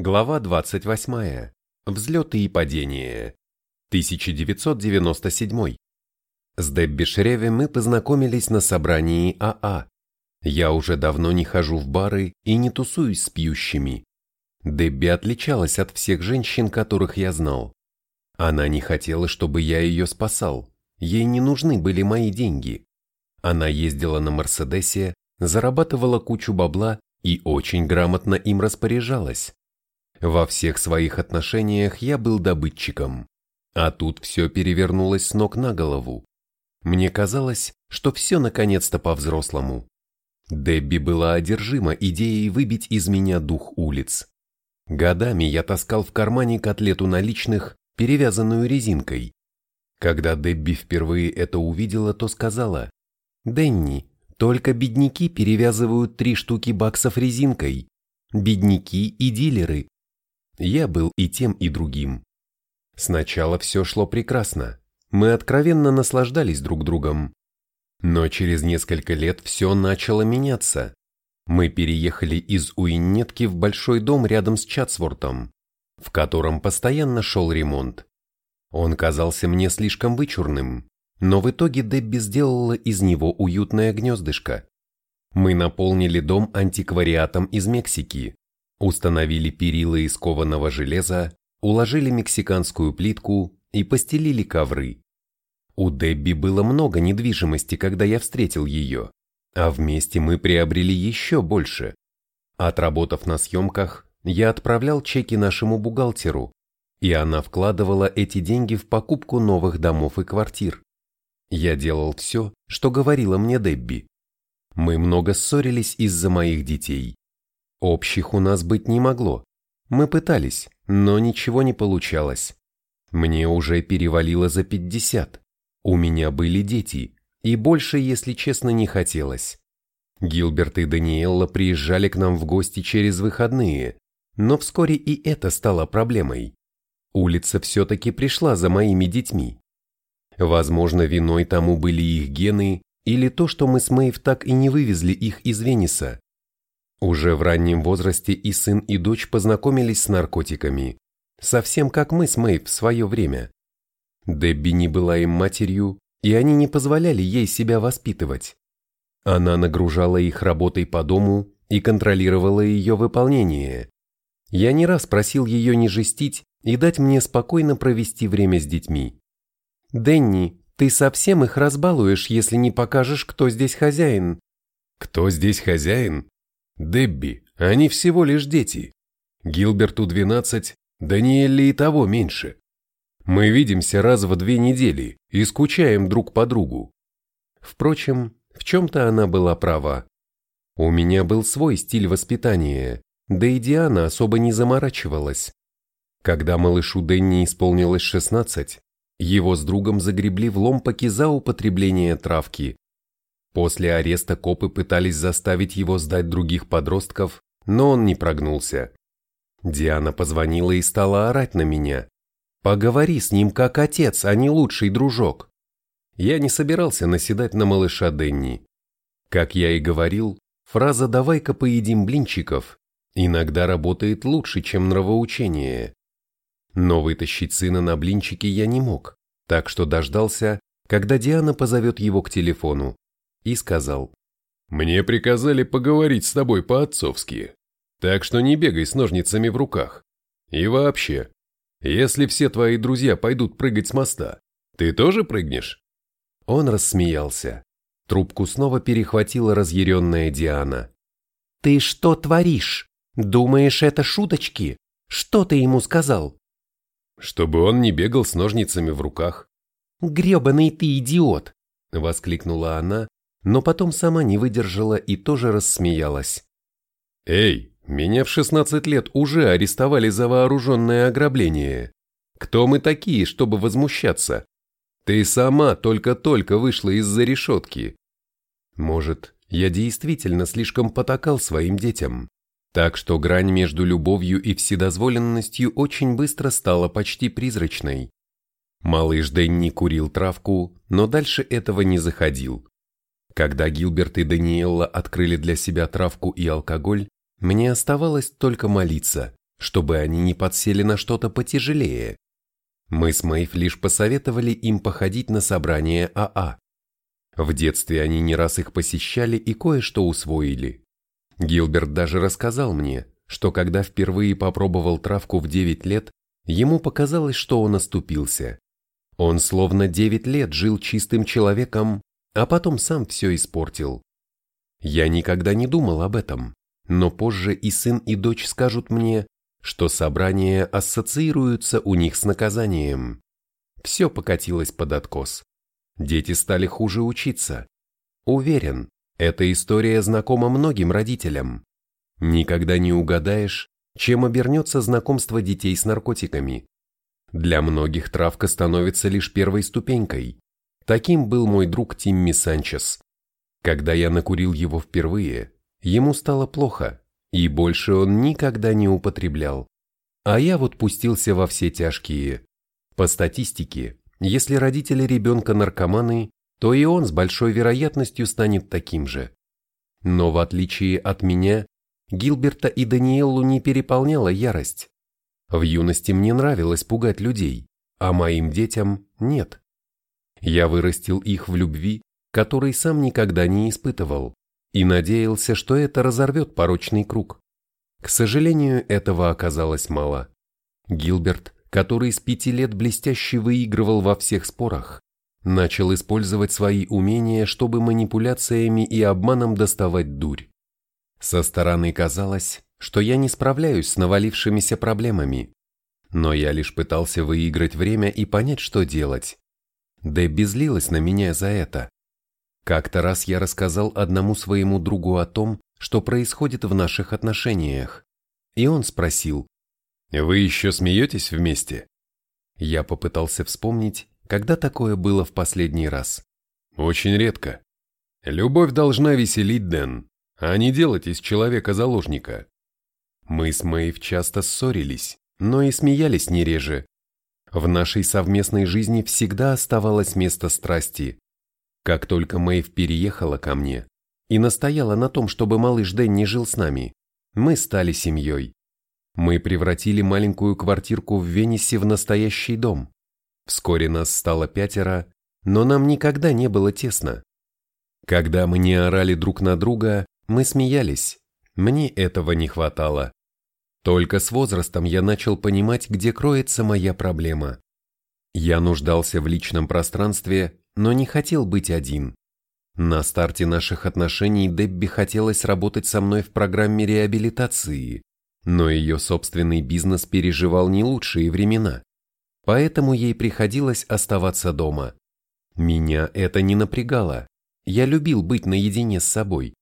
Глава 28. Взлеты и падения. 1997. С Дебби Шреви мы познакомились на собрании АА. Я уже давно не хожу в бары и не тусуюсь с пьющими. Дебби отличалась от всех женщин, которых я знал. Она не хотела, чтобы я ее спасал. Ей не нужны были мои деньги. Она ездила на Мерседесе, зарабатывала кучу бабла и очень грамотно им распоряжалась. Во всех своих отношениях я был добытчиком, а тут все перевернулось с ног на голову. Мне казалось, что все наконец-то по-взрослому. Дебби была одержима идеей выбить из меня дух улиц. Годами я таскал в кармане котлету наличных, перевязанную резинкой. Когда Дебби впервые это увидела, то сказала, «Денни, только бедняки перевязывают три штуки баксов резинкой. Бедняки и дилеры. Я был и тем, и другим. Сначала все шло прекрасно. Мы откровенно наслаждались друг другом. Но через несколько лет все начало меняться. Мы переехали из Уиннетки в большой дом рядом с Чатсвортом, в котором постоянно шел ремонт. Он казался мне слишком вычурным, но в итоге Дебби сделала из него уютное гнездышко. Мы наполнили дом антиквариатом из Мексики, установили перила из кованого железа, уложили мексиканскую плитку и постелили ковры. У Дебби было много недвижимости, когда я встретил ее, а вместе мы приобрели еще больше. Отработав на съемках, я отправлял чеки нашему бухгалтеру, и она вкладывала эти деньги в покупку новых домов и квартир. Я делал все, что говорила мне Дебби. Мы много ссорились из-за моих детей. Общих у нас быть не могло. Мы пытались, но ничего не получалось. Мне уже перевалило за пятьдесят. У меня были дети, и больше, если честно, не хотелось. Гилберт и Даниэлла приезжали к нам в гости через выходные, но вскоре и это стало проблемой. Улица все-таки пришла за моими детьми. Возможно, виной тому были их гены или то, что мы с Мэйв так и не вывезли их из Венеса. Уже в раннем возрасте и сын, и дочь познакомились с наркотиками, совсем как мы с Мэйв в свое время. Дебби не была им матерью, и они не позволяли ей себя воспитывать. Она нагружала их работой по дому и контролировала ее выполнение. Я не раз просил ее не жестить и дать мне спокойно провести время с детьми. «Денни, ты совсем их разбалуешь, если не покажешь, кто здесь хозяин». «Кто здесь хозяин?» «Дебби, они всего лишь дети. Гилберту 12, Даниэле и того меньше. Мы видимся раз в две недели и скучаем друг по другу». Впрочем, в чем-то она была права. У меня был свой стиль воспитания, да и Диана особо не заморачивалась. Когда малышу Денни исполнилось 16, его с другом загребли в ломпаки за употребление травки. После ареста копы пытались заставить его сдать других подростков, но он не прогнулся. Диана позвонила и стала орать на меня. «Поговори с ним как отец, а не лучший дружок». Я не собирался наседать на малыша Денни. Как я и говорил, фраза «давай-ка поедим блинчиков» иногда работает лучше, чем нравоучение. Но вытащить сына на блинчики я не мог, так что дождался, когда Диана позовет его к телефону, и сказал. «Мне приказали поговорить с тобой по-отцовски, так что не бегай с ножницами в руках. И вообще, если все твои друзья пойдут прыгать с моста, ты тоже прыгнешь?» Он рассмеялся. Трубку снова перехватила разъяренная Диана. «Ты что творишь? Думаешь, это шуточки? Что ты ему сказал?» Чтобы он не бегал с ножницами в руках. «Гребаный ты идиот!» — воскликнула она, но потом сама не выдержала и тоже рассмеялась. «Эй, меня в 16 лет уже арестовали за вооруженное ограбление. Кто мы такие, чтобы возмущаться? Ты сама только-только вышла из-за решетки». Может, я действительно слишком потакал своим детям. Так что грань между любовью и вседозволенностью очень быстро стала почти призрачной. Малыш Дэнни курил травку, но дальше этого не заходил. Когда Гилберт и Даниэлла открыли для себя травку и алкоголь, мне оставалось только молиться, чтобы они не подсели на что-то потяжелее. Мы с Мэйв лишь посоветовали им походить на собрание АА. В детстве они не раз их посещали и кое-что усвоили. Гилберт даже рассказал мне, что когда впервые попробовал травку в 9 лет, ему показалось, что он оступился. Он словно 9 лет жил чистым человеком, а потом сам все испортил. Я никогда не думал об этом, но позже и сын, и дочь скажут мне, что собрания ассоциируются у них с наказанием. Все покатилось под откос. Дети стали хуже учиться. Уверен, эта история знакома многим родителям. Никогда не угадаешь, чем обернется знакомство детей с наркотиками. Для многих травка становится лишь первой ступенькой. Таким был мой друг Тимми Санчес. Когда я накурил его впервые, ему стало плохо, и больше он никогда не употреблял. А я вот пустился во все тяжкие. По статистике, если родители ребенка наркоманы, то и он с большой вероятностью станет таким же. Но в отличие от меня, Гилберта и Даниэллу не переполняла ярость. В юности мне нравилось пугать людей, а моим детям нет. Я вырастил их в любви, которой сам никогда не испытывал, и надеялся, что это разорвет порочный круг. К сожалению, этого оказалось мало. Гилберт, который с пяти лет блестяще выигрывал во всех спорах, начал использовать свои умения, чтобы манипуляциями и обманом доставать дурь. Со стороны казалось, что я не справляюсь с навалившимися проблемами, но я лишь пытался выиграть время и понять, что делать. Дебби злилась на меня за это. Как-то раз я рассказал одному своему другу о том, что происходит в наших отношениях, и он спросил, «Вы еще смеетесь вместе?» Я попытался вспомнить, когда такое было в последний раз. Очень редко. Любовь должна веселить, Дэн, а не делать из человека заложника. Мы с Мэйв часто ссорились, но и смеялись не реже. В нашей совместной жизни всегда оставалось место страсти. Как только Мэйв переехала ко мне и настояла на том, чтобы малыш Дэн не жил с нами, мы стали семьей. Мы превратили маленькую квартирку в Венесе в настоящий дом. Вскоре нас стало пятеро, но нам никогда не было тесно. Когда мы не орали друг на друга, мы смеялись. Мне этого не хватало. Только с возрастом я начал понимать, где кроется моя проблема. Я нуждался в личном пространстве, но не хотел быть один. На старте наших отношений Дебби хотелось работать со мной в программе реабилитации, но ее собственный бизнес переживал не лучшие времена, поэтому ей приходилось оставаться дома. Меня это не напрягало, я любил быть наедине с собой.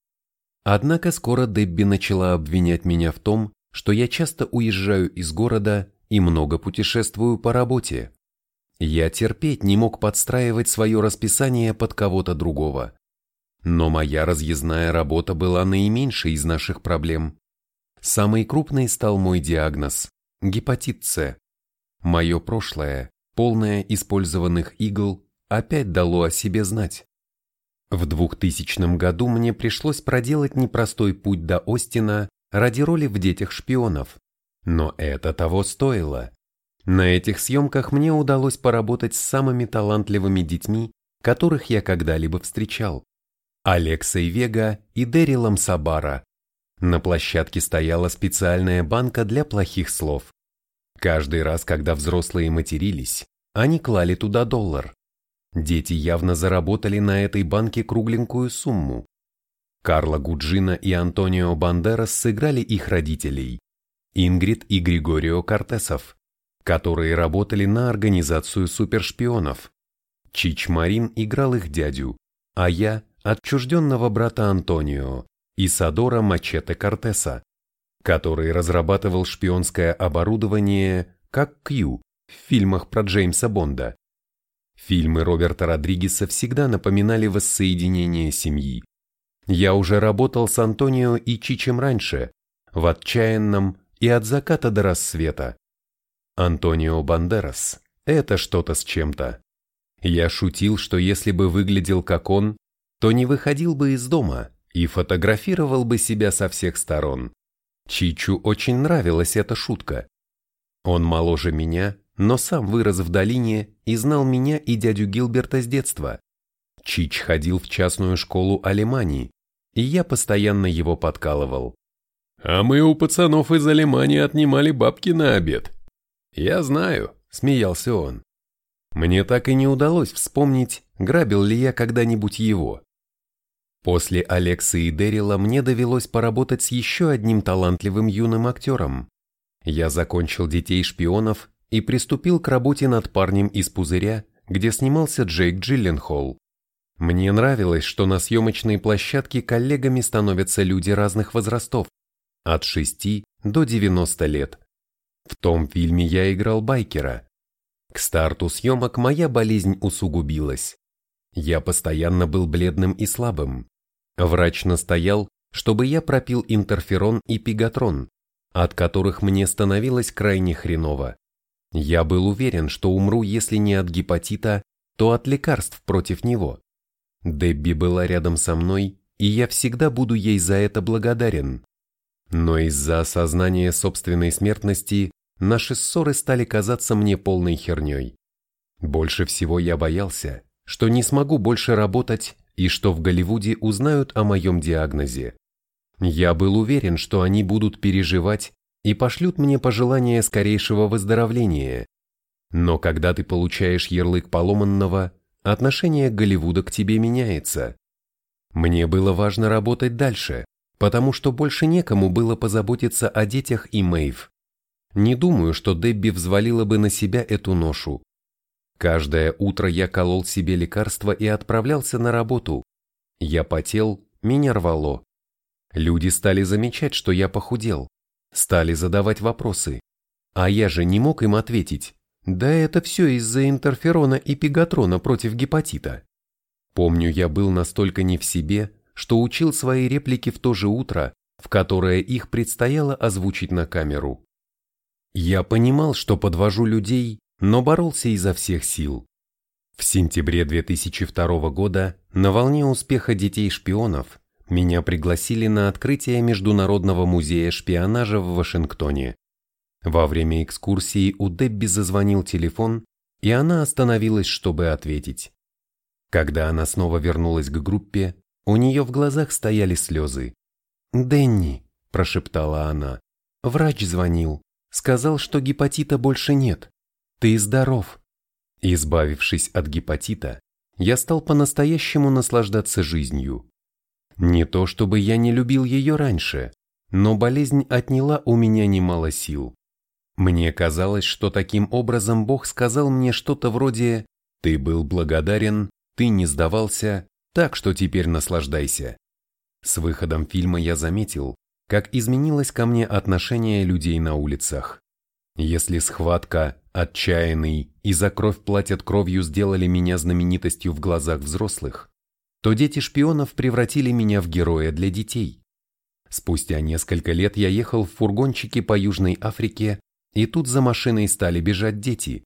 Однако скоро Дебби начала обвинять меня в том, что я часто уезжаю из города и много путешествую по работе. Я терпеть не мог подстраивать свое расписание под кого-то другого. Но моя разъездная работа была наименьшей из наших проблем. Самый крупный стал мой диагноз – гепатит С. Мое прошлое, полное использованных игл, опять дало о себе знать. В 2000 году мне пришлось проделать непростой путь до Остина ради роли в «Детях шпионов». Но это того стоило. На этих съемках мне удалось поработать с самыми талантливыми детьми, которых я когда-либо встречал. Алексой Вега и Дэрилом Сабара. На площадке стояла специальная банка для плохих слов. Каждый раз, когда взрослые матерились, они клали туда доллар. Дети явно заработали на этой банке кругленькую сумму. Карла Гуджина и Антонио Бандерас сыграли их родителей, Ингрид и Григорио Кортесов, которые работали на организацию супершпионов. Чич Марин играл их дядю, а я – отчужденного брата Антонио, и Садора Мачете Кортеса, который разрабатывал шпионское оборудование как Кью в фильмах про Джеймса Бонда. Фильмы Роберта Родригеса всегда напоминали воссоединение семьи. Я уже работал с Антонио и Чичем раньше, в «Отчаянном» и «От заката до рассвета». Антонио Бандерас – это что-то с чем-то. Я шутил, что если бы выглядел как он, то не выходил бы из дома и фотографировал бы себя со всех сторон. Чичу очень нравилась эта шутка. Он моложе меня, но сам вырос в долине и знал меня и дядю Гилберта с детства. Чич ходил в частную школу Алемании, и я постоянно его подкалывал. «А мы у пацанов из Алемании отнимали бабки на обед». «Я знаю», — смеялся он. Мне так и не удалось вспомнить, грабил ли я когда-нибудь его. После Алекса и Дэрила мне довелось поработать с еще одним талантливым юным актером. Я закончил «Детей шпионов» и приступил к работе над парнем из «Пузыря», где снимался Джейк Джилленхол. Мне нравилось, что на съемочной площадке коллегами становятся люди разных возрастов, от 6 до 90 лет. В том фильме я играл байкера. К старту съемок моя болезнь усугубилась. Я постоянно был бледным и слабым. Врач настоял, чтобы я пропил интерферон и пигатрон, от которых мне становилось крайне хреново. Я был уверен, что умру, если не от гепатита, то от лекарств против него. Дебби была рядом со мной, и я всегда буду ей за это благодарен. Но из-за осознания собственной смертности наши ссоры стали казаться мне полной херней. Больше всего я боялся, что не смогу больше работать и что в Голливуде узнают о моем диагнозе. Я был уверен, что они будут переживать и пошлют мне пожелания скорейшего выздоровления. Но когда ты получаешь ярлык поломанного, отношение Голливуда к тебе меняется. Мне было важно работать дальше, потому что больше некому было позаботиться о детях и Мэйв. Не думаю, что Дебби взвалила бы на себя эту ношу. Каждое утро я колол себе лекарства и отправлялся на работу. Я потел, меня рвало. Люди стали замечать, что я похудел. Стали задавать вопросы. А я же не мог им ответить. Да это все из-за интерферона и пегатрона против гепатита. Помню, я был настолько не в себе, что учил свои реплики в то же утро, в которое их предстояло озвучить на камеру. Я понимал, что подвожу людей, но боролся изо всех сил. В сентябре 2002 года, на волне успеха детей-шпионов, меня пригласили на открытие Международного музея шпионажа в Вашингтоне. Во время экскурсии у Дебби зазвонил телефон, и она остановилась, чтобы ответить. Когда она снова вернулась к группе, у нее в глазах стояли слезы. «Дэнни», – прошептала она, – «врач звонил, сказал, что гепатита больше нет. Ты здоров. Избавившись от гепатита, я стал по-настоящему наслаждаться жизнью. Не то чтобы я не любил ее раньше, но болезнь отняла у меня немало сил. Мне казалось, что таким образом Бог сказал мне что-то вроде «Ты был благодарен, ты не сдавался, так что теперь наслаждайся». С выходом фильма я заметил, как изменилось ко мне отношение людей на улицах. Если схватка, отчаянный и за кровь платят кровью сделали меня знаменитостью в глазах взрослых, то дети шпионов превратили меня в героя для детей. Спустя несколько лет я ехал в фургончике по Южной Африке, и тут за машиной стали бежать дети.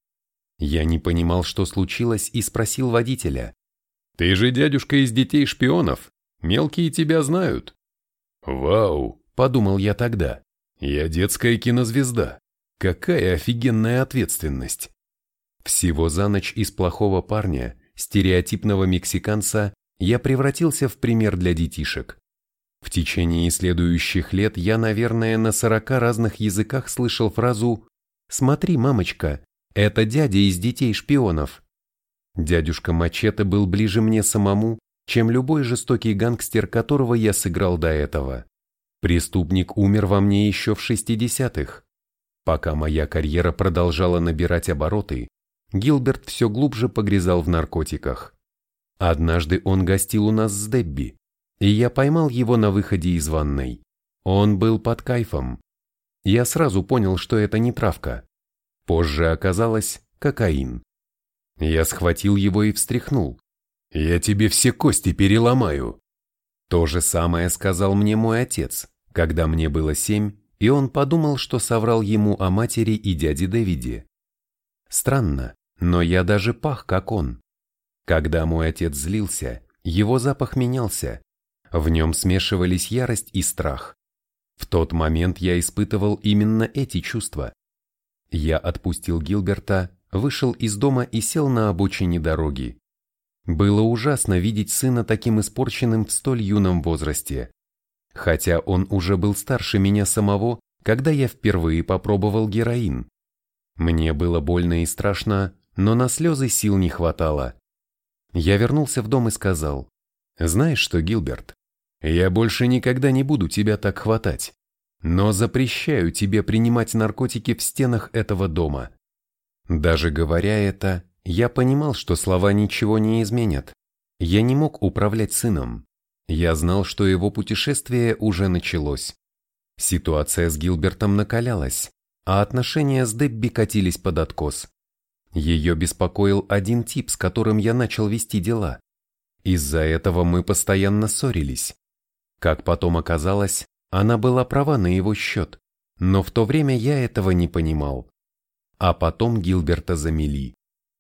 Я не понимал, что случилось, и спросил водителя. «Ты же дядюшка из детей шпионов, мелкие тебя знают». «Вау», — подумал я тогда, — «я детская кинозвезда». Какая офигенная ответственность! Всего за ночь из плохого парня, стереотипного мексиканца, я превратился в пример для детишек. В течение следующих лет я, наверное, на сорока разных языках слышал фразу «Смотри, мамочка, это дядя из детей-шпионов». Дядюшка Мачете был ближе мне самому, чем любой жестокий гангстер, которого я сыграл до этого. Преступник умер во мне еще в 60-х. Пока моя карьера продолжала набирать обороты, Гилберт все глубже погрязал в наркотиках. Однажды он гостил у нас с Дебби, и я поймал его на выходе из ванной. Он был под кайфом. Я сразу понял, что это не травка. Позже оказалось кокаин. Я схватил его и встряхнул. «Я тебе все кости переломаю!» То же самое сказал мне мой отец, когда мне было семь, и он подумал, что соврал ему о матери и дяде Дэвиде. Странно, но я даже пах, как он. Когда мой отец злился, его запах менялся. В нем смешивались ярость и страх. В тот момент я испытывал именно эти чувства. Я отпустил Гилберта, вышел из дома и сел на обочине дороги. Было ужасно видеть сына таким испорченным в столь юном возрасте. Хотя он уже был старше меня самого, когда я впервые попробовал героин. Мне было больно и страшно, но на слезы сил не хватало. Я вернулся в дом и сказал, «Знаешь что, Гилберт, я больше никогда не буду тебя так хватать, но запрещаю тебе принимать наркотики в стенах этого дома». Даже говоря это, я понимал, что слова ничего не изменят. Я не мог управлять сыном. Я знал, что его путешествие уже началось. Ситуация с Гилбертом накалялась, а отношения с Дебби катились под откос. Ее беспокоил один тип, с которым я начал вести дела. Из-за этого мы постоянно ссорились. Как потом оказалось, она была права на его счет, но в то время я этого не понимал. А потом Гилберта замели.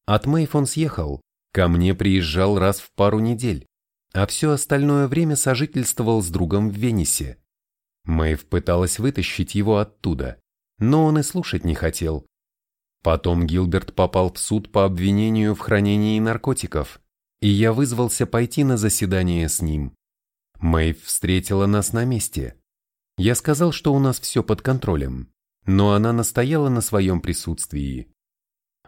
От Мэйф он съехал, ко мне приезжал раз в пару недель, а все остальное время сожительствовал с другом в Венесе. Мэйв пыталась вытащить его оттуда, но он и слушать не хотел. Потом Гилберт попал в суд по обвинению в хранении наркотиков, и я вызвался пойти на заседание с ним. Мэйв встретила нас на месте. Я сказал, что у нас все под контролем, но она настояла на своем присутствии.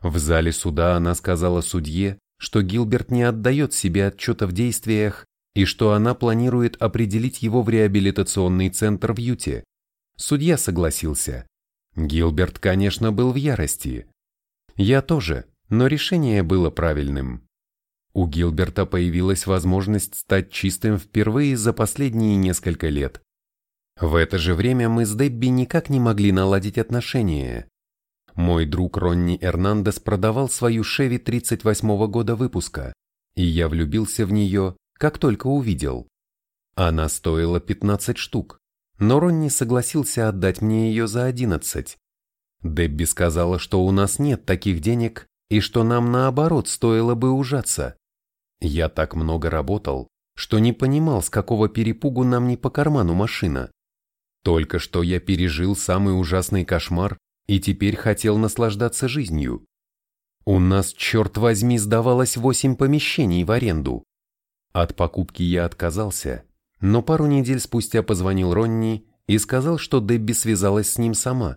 В зале суда она сказала судье, что Гилберт не отдает себе отчета в действиях и что она планирует определить его в реабилитационный центр в Юте. Судья согласился. Гилберт, конечно, был в ярости. Я тоже, но решение было правильным. У Гилберта появилась возможность стать чистым впервые за последние несколько лет. В это же время мы с Дебби никак не могли наладить отношения. Мой друг Ронни Эрнандес продавал свою Шеви 38-го года выпуска, и я влюбился в нее, как только увидел. Она стоила 15 штук, но Ронни согласился отдать мне ее за 11. Дебби сказала, что у нас нет таких денег и что нам наоборот стоило бы ужаться. Я так много работал, что не понимал, с какого перепугу нам не по карману машина. Только что я пережил самый ужасный кошмар и теперь хотел наслаждаться жизнью. У нас, черт возьми, сдавалось восемь помещений в аренду. От покупки я отказался, но пару недель спустя позвонил Ронни и сказал, что Дебби связалась с ним сама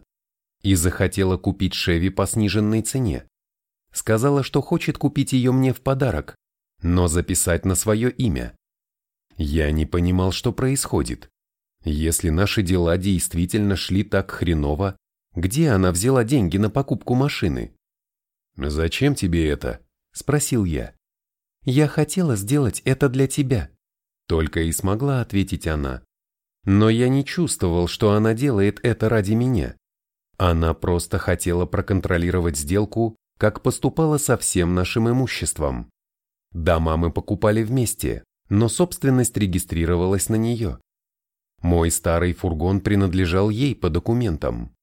и захотела купить Шеви по сниженной цене. Сказала, что хочет купить ее мне в подарок, но записать на свое имя. Я не понимал, что происходит. Если наши дела действительно шли так хреново, где она взяла деньги на покупку машины? «Зачем тебе это?» – спросил я. «Я хотела сделать это для тебя», – только и смогла ответить она. Но я не чувствовал, что она делает это ради меня. Она просто хотела проконтролировать сделку, как поступала со всем нашим имуществом. Дома мы покупали вместе, но собственность регистрировалась на нее. Мой старый фургон принадлежал ей по документам.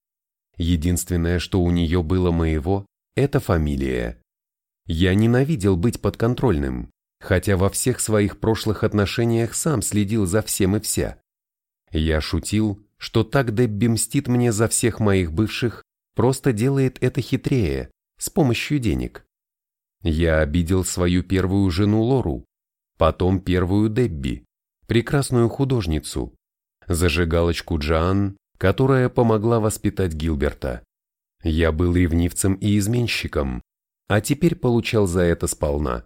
Единственное, что у нее было моего, это фамилия. Я ненавидел быть подконтрольным, хотя во всех своих прошлых отношениях сам следил за всем и вся. Я шутил, что так Дебби мстит мне за всех моих бывших, просто делает это хитрее, с помощью денег. Я обидел свою первую жену Лору, потом первую Дебби, прекрасную художницу, зажигалочку Джоан которая помогла воспитать Гилберта. Я был ревнивцем и изменщиком, а теперь получал за это сполна.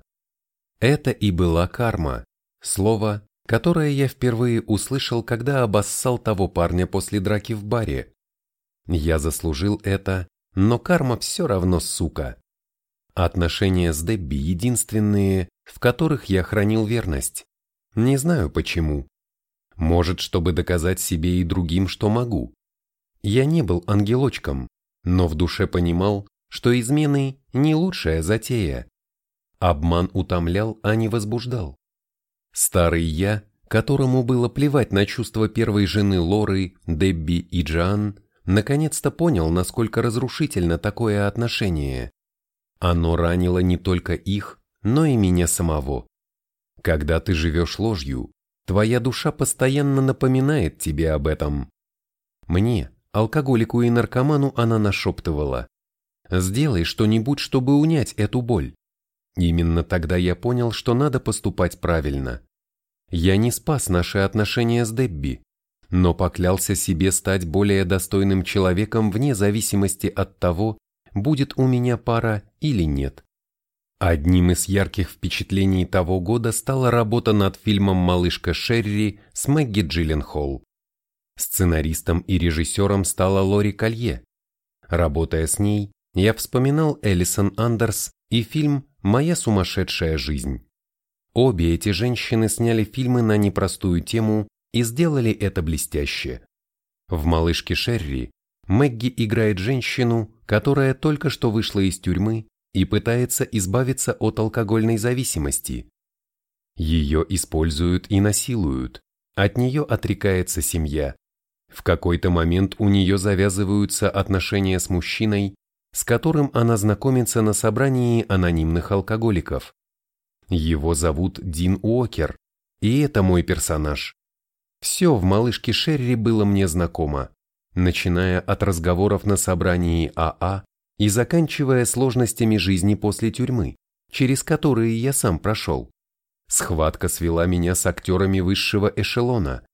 Это и была карма, слово, которое я впервые услышал, когда обоссал того парня после драки в баре. Я заслужил это, но карма все равно сука. Отношения с Дебби единственные, в которых я хранил верность. Не знаю почему. Может, чтобы доказать себе и другим, что могу. Я не был ангелочком, но в душе понимал, что измены не лучшая затея. Обман утомлял, а не возбуждал. Старый я, которому было плевать на чувства первой жены Лоры, Дебби и Джан, наконец-то понял, насколько разрушительно такое отношение. Оно ранило не только их, но и меня самого. Когда ты живешь ложью, Твоя душа постоянно напоминает тебе об этом. Мне, алкоголику и наркоману, она нашептывала. «Сделай что-нибудь, чтобы унять эту боль». Именно тогда я понял, что надо поступать правильно. Я не спас наши отношения с Дебби, но поклялся себе стать более достойным человеком вне зависимости от того, будет у меня пара или нет. Одним из ярких впечатлений того года стала работа над фильмом «Малышка Шерри» с Мэгги Джилленхол. Сценаристом и режиссером стала Лори Колье. Работая с ней, я вспоминал Элисон Андерс и фильм «Моя сумасшедшая жизнь». Обе эти женщины сняли фильмы на непростую тему и сделали это блестяще. В «Малышке Шерри» Мэгги играет женщину, которая только что вышла из тюрьмы и пытается избавиться от алкогольной зависимости. Ее используют и насилуют, от нее отрекается семья. В какой-то момент у нее завязываются отношения с мужчиной, с которым она знакомится на собрании анонимных алкоголиков. Его зовут Дин Уокер, и это мой персонаж. Все в «Малышке Шерри» было мне знакомо, начиная от разговоров на собрании АА и заканчивая сложностями жизни после тюрьмы, через которые я сам прошел. Схватка свела меня с актерами высшего эшелона,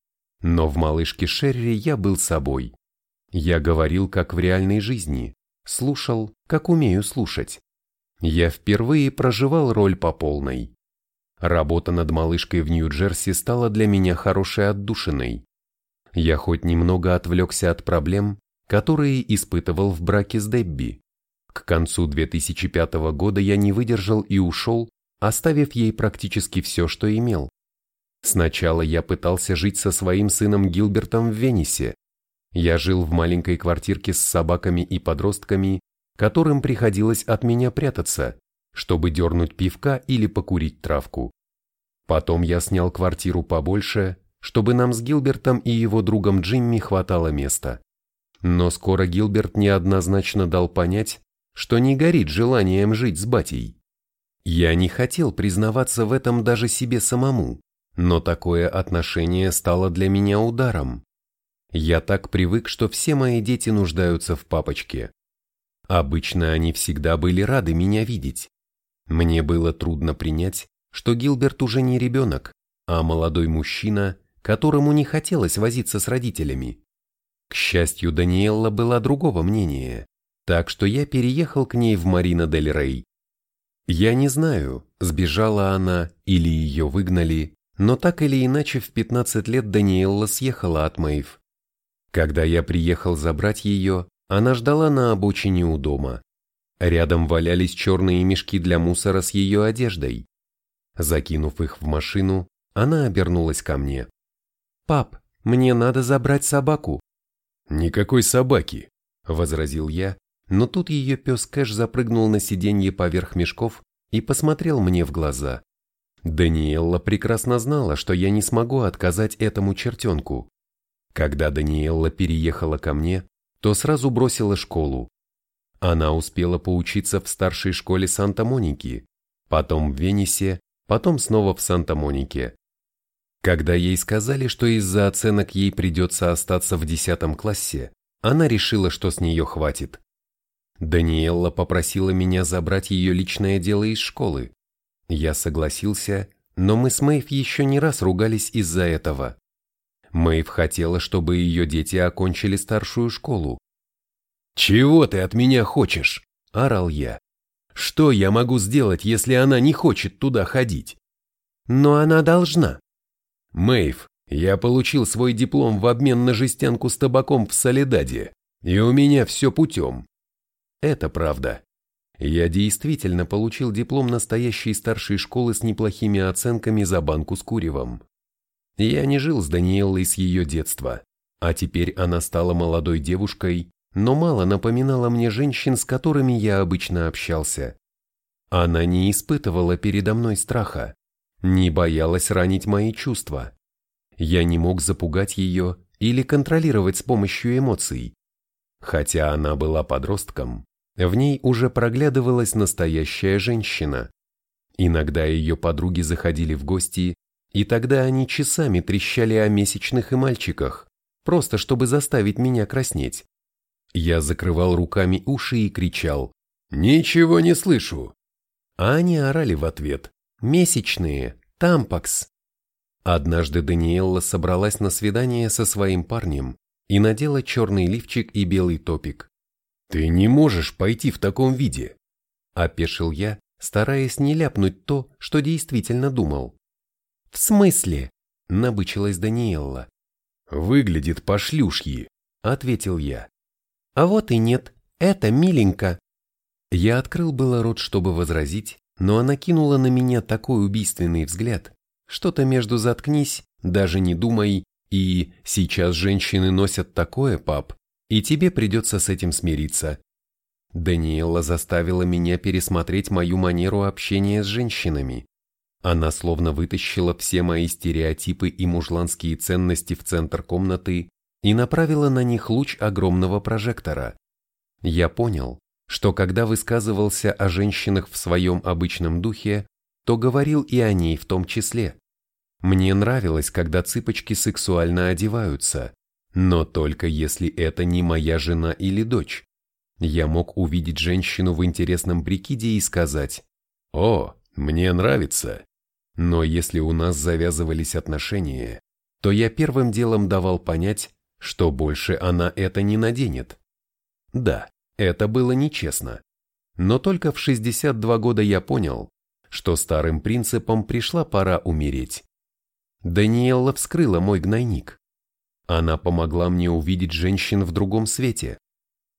но в «Малышке Шерри» я был собой. Я говорил, как в реальной жизни, слушал, как умею слушать. Я впервые проживал роль по полной. Работа над малышкой в Нью-Джерси стала для меня хорошей отдушиной. Я хоть немного отвлекся от проблем, которые испытывал в браке с Дебби. К концу 2005 года я не выдержал и ушел, оставив ей практически все, что имел. Сначала я пытался жить со своим сыном Гилбертом в Венесе. Я жил в маленькой квартирке с собаками и подростками, которым приходилось от меня прятаться, чтобы дернуть пивка или покурить травку. Потом я снял квартиру побольше, чтобы нам с Гилбертом и его другом Джимми хватало места. Но скоро Гилберт неоднозначно дал понять, что не горит желанием жить с батей. Я не хотел признаваться в этом даже себе самому, но такое отношение стало для меня ударом. Я так привык, что все мои дети нуждаются в папочке. Обычно они всегда были рады меня видеть. Мне было трудно принять, что Гилберт уже не ребенок, а молодой мужчина, которому не хотелось возиться с родителями. К счастью, Даниэлла была другого мнения так что я переехал к ней в Марина дель Рей. Я не знаю, сбежала она или ее выгнали, но так или иначе в 15 лет Даниэлла съехала от Мэйв. Когда я приехал забрать ее, она ждала на обочине у дома. Рядом валялись черные мешки для мусора с ее одеждой. Закинув их в машину, она обернулась ко мне. «Пап, мне надо забрать собаку». «Никакой собаки», — возразил я, но тут ее пес Кэш запрыгнул на сиденье поверх мешков и посмотрел мне в глаза. Даниэлла прекрасно знала, что я не смогу отказать этому чертенку. Когда Даниэлла переехала ко мне, то сразу бросила школу. Она успела поучиться в старшей школе Санта-Моники, потом в Венесе, потом снова в Санта-Монике. Когда ей сказали, что из-за оценок ей придется остаться в десятом классе, она решила, что с нее хватит. Даниэлла попросила меня забрать ее личное дело из школы. Я согласился, но мы с Мэйв еще не раз ругались из-за этого. Мэйв хотела, чтобы ее дети окончили старшую школу. «Чего ты от меня хочешь?» – орал я. «Что я могу сделать, если она не хочет туда ходить?» «Но она должна». «Мэйв, я получил свой диплом в обмен на жестянку с табаком в Солидаде, и у меня все путем. Это правда. Я действительно получил диплом настоящей старшей школы с неплохими оценками за банку с куревом. Я не жил с Даниэллой с ее детства, а теперь она стала молодой девушкой, но мало напоминала мне женщин, с которыми я обычно общался. Она не испытывала передо мной страха, не боялась ранить мои чувства. Я не мог запугать ее или контролировать с помощью эмоций. Хотя она была подростком, в ней уже проглядывалась настоящая женщина. Иногда ее подруги заходили в гости, и тогда они часами трещали о месячных и мальчиках, просто чтобы заставить меня краснеть. Я закрывал руками уши и кричал «Ничего не слышу!» А они орали в ответ «Месячные! Тампакс!» Однажды Даниэлла собралась на свидание со своим парнем и надела черный лифчик и белый топик. «Ты не можешь пойти в таком виде!» – опешил я, стараясь не ляпнуть то, что действительно думал. «В смысле?» – набычилась Даниэлла. «Выглядит пошлюшьи», – ответил я. «А вот и нет, это миленько». Я открыл было рот, чтобы возразить, но она кинула на меня такой убийственный взгляд, что-то между «заткнись», «даже не думай» и «сейчас женщины носят такое, пап, и тебе придется с этим смириться». Даниэла заставила меня пересмотреть мою манеру общения с женщинами. Она словно вытащила все мои стереотипы и мужланские ценности в центр комнаты и направила на них луч огромного прожектора. Я понял, что когда высказывался о женщинах в своем обычном духе, то говорил и о ней в том числе. Мне нравилось, когда цыпочки сексуально одеваются, но только если это не моя жена или дочь. Я мог увидеть женщину в интересном прикиде и сказать «О, мне нравится». Но если у нас завязывались отношения, то я первым делом давал понять, что больше она это не наденет. Да, это было нечестно. Но только в 62 года я понял, что старым принципам пришла пора умереть. Даниэлла вскрыла мой гнойник. Она помогла мне увидеть женщин в другом свете,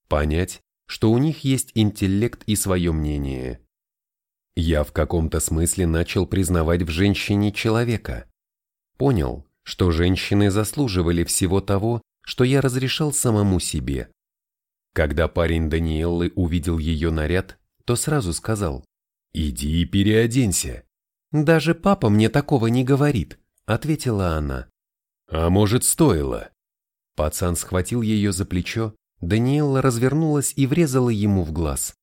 понять, что у них есть интеллект и свое мнение. Я в каком-то смысле начал признавать в женщине человека. Понял, что женщины заслуживали всего того, что я разрешал самому себе. Когда парень Даниэллы увидел ее наряд, то сразу сказал «Иди и переоденься». «Даже папа мне такого не говорит», — ответила она. «А может, стоило?» Пацан схватил ее за плечо, Даниэлла развернулась и врезала ему в глаз.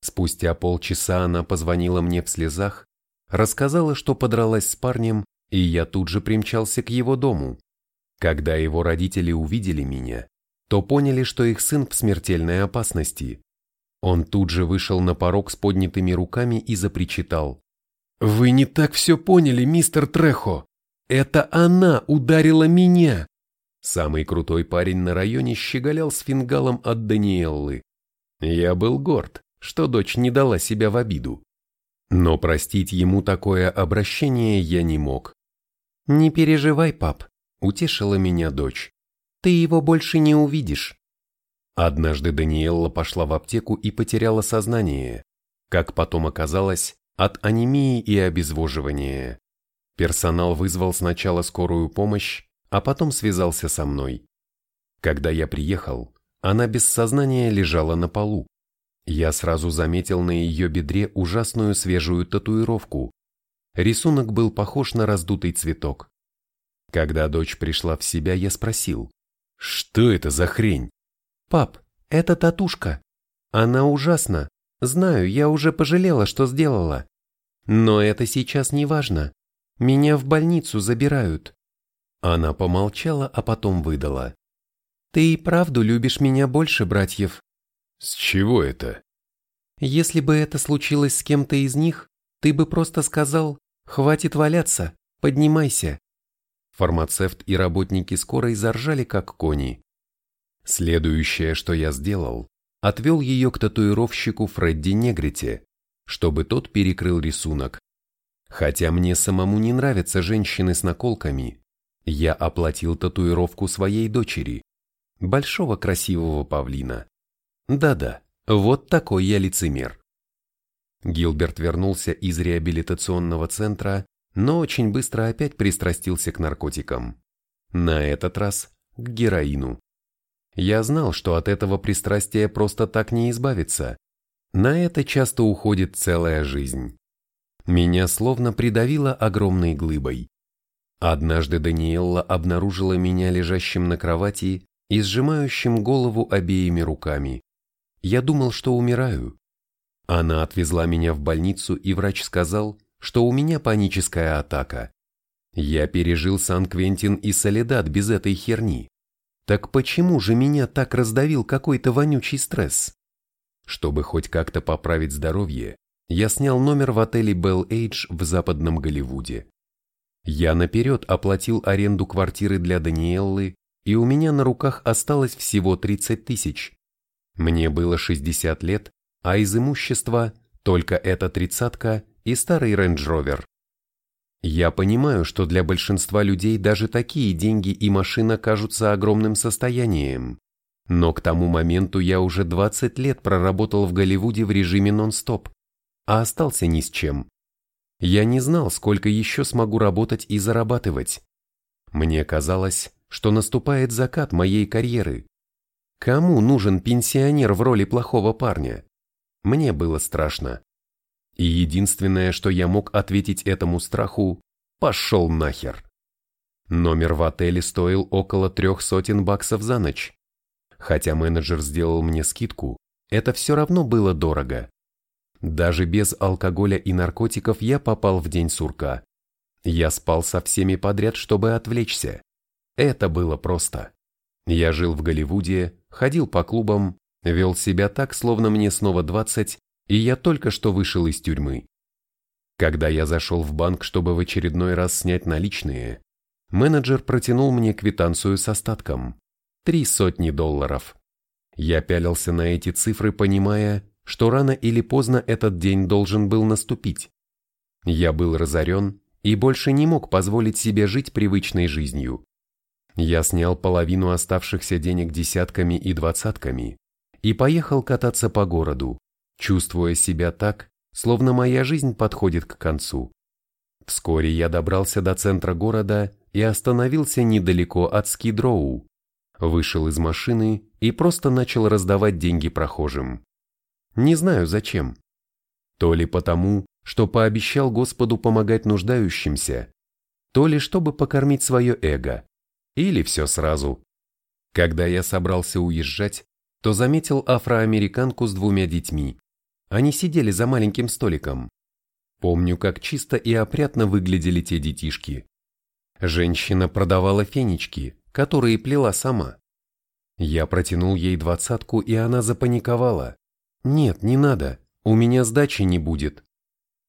Спустя полчаса она позвонила мне в слезах, рассказала, что подралась с парнем, и я тут же примчался к его дому. Когда его родители увидели меня, то поняли, что их сын в смертельной опасности. Он тут же вышел на порог с поднятыми руками и запричитал. «Вы не так все поняли, мистер Трехо! Это она ударила меня!» Самый крутой парень на районе щеголял с фингалом от Даниэллы. Я был горд, что дочь не дала себя в обиду. Но простить ему такое обращение я не мог. «Не переживай, пап», — утешила меня дочь. «Ты его больше не увидишь». Однажды Даниэлла пошла в аптеку и потеряла сознание. Как потом оказалось, от анемии и обезвоживания. Персонал вызвал сначала скорую помощь, а потом связался со мной. Когда я приехал, она без сознания лежала на полу. Я сразу заметил на ее бедре ужасную свежую татуировку. Рисунок был похож на раздутый цветок. Когда дочь пришла в себя, я спросил, «Что это за хрень?» «Пап, это татушка. Она ужасна. Знаю, я уже пожалела, что сделала. Но это сейчас не важно. Меня в больницу забирают». Она помолчала, а потом выдала. «Ты и правду любишь меня больше, братьев?» «С чего это?» «Если бы это случилось с кем-то из них, ты бы просто сказал, хватит валяться, поднимайся». Фармацевт и работники скорой заржали, как кони. Следующее, что я сделал, отвел ее к татуировщику Фредди Негрите, чтобы тот перекрыл рисунок. Хотя мне самому не нравятся женщины с наколками, я оплатил татуировку своей дочери, большого красивого павлина. Да-да, вот такой я лицемер. Гилберт вернулся из реабилитационного центра, но очень быстро опять пристрастился к наркотикам. На этот раз к героину. Я знал, что от этого пристрастия просто так не избавиться. На это часто уходит целая жизнь. Меня словно придавило огромной глыбой. Однажды Даниэлла обнаружила меня лежащим на кровати и сжимающим голову обеими руками. Я думал, что умираю. Она отвезла меня в больницу, и врач сказал, что у меня паническая атака. Я пережил Сан-Квентин и Соледат без этой херни. Так почему же меня так раздавил какой-то вонючий стресс? Чтобы хоть как-то поправить здоровье, я снял номер в отеле Bel Age в западном Голливуде. Я наперед оплатил аренду квартиры для Даниэллы, и у меня на руках осталось всего 30 тысяч. Мне было 60 лет, а из имущества только эта тридцатка и старый рейндж-ровер. Я понимаю, что для большинства людей даже такие деньги и машина кажутся огромным состоянием. Но к тому моменту я уже 20 лет проработал в Голливуде в режиме нон-стоп, а остался ни с чем. Я не знал, сколько еще смогу работать и зарабатывать. Мне казалось, что наступает закат моей карьеры. Кому нужен пенсионер в роли плохого парня? Мне было страшно. И единственное, что я мог ответить этому страху, пошел нахер. Номер в отеле стоил около трех сотен баксов за ночь. Хотя менеджер сделал мне скидку, это все равно было дорого. Даже без алкоголя и наркотиков я попал в день сурка. Я спал со всеми подряд, чтобы отвлечься. Это было просто. Я жил в Голливуде, ходил по клубам, вел себя так, словно мне снова 20, и я только что вышел из тюрьмы. Когда я зашел в банк, чтобы в очередной раз снять наличные, менеджер протянул мне квитанцию с остатком. Три сотни долларов. Я пялился на эти цифры, понимая, что рано или поздно этот день должен был наступить. Я был разорен и больше не мог позволить себе жить привычной жизнью. Я снял половину оставшихся денег десятками и двадцатками и поехал кататься по городу, чувствуя себя так, словно моя жизнь подходит к концу. Вскоре я добрался до центра города и остановился недалеко от Скидроу, вышел из машины и просто начал раздавать деньги прохожим. Не знаю зачем. То ли потому, что пообещал Господу помогать нуждающимся, то ли чтобы покормить свое эго, или все сразу. Когда я собрался уезжать, то заметил афроамериканку с двумя детьми. Они сидели за маленьким столиком. Помню, как чисто и опрятно выглядели те детишки. Женщина продавала фенечки, которые плела сама. Я протянул ей двадцатку, и она запаниковала. «Нет, не надо, у меня сдачи не будет».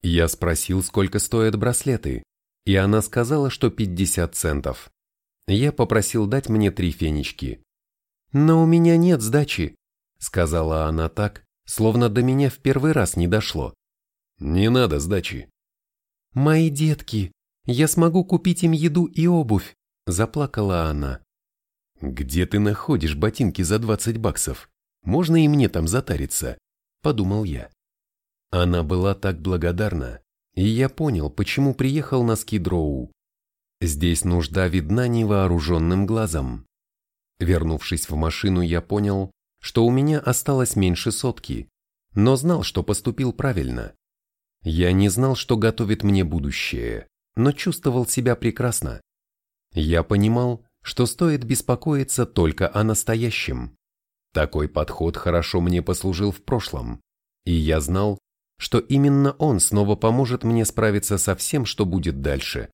Я спросил, сколько стоят браслеты, и она сказала, что 50 центов. Я попросил дать мне три фенечки. «Но у меня нет сдачи», — сказала она так, словно до меня в первый раз не дошло. «Не надо сдачи». «Мои детки, я смогу купить им еду и обувь», — заплакала она. «Где ты находишь ботинки за 20 баксов? Можно и мне там затариться?» подумал я. Она была так благодарна, и я понял, почему приехал на Скидроу. Здесь нужда видна невооруженным глазом. Вернувшись в машину, я понял, что у меня осталось меньше сотки, но знал, что поступил правильно. Я не знал, что готовит мне будущее, но чувствовал себя прекрасно. Я понимал, что стоит беспокоиться только о настоящем. Такой подход хорошо мне послужил в прошлом, и я знал, что именно он снова поможет мне справиться со всем, что будет дальше.